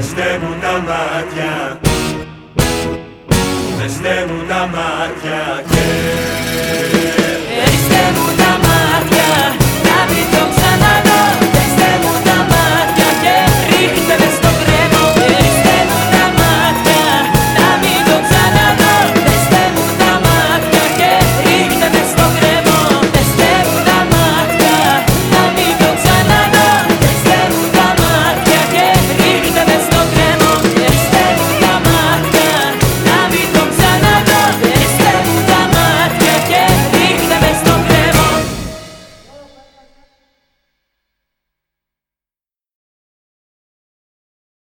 με στέλνουν τα μάτια. Με στέλνουν τα μάτια και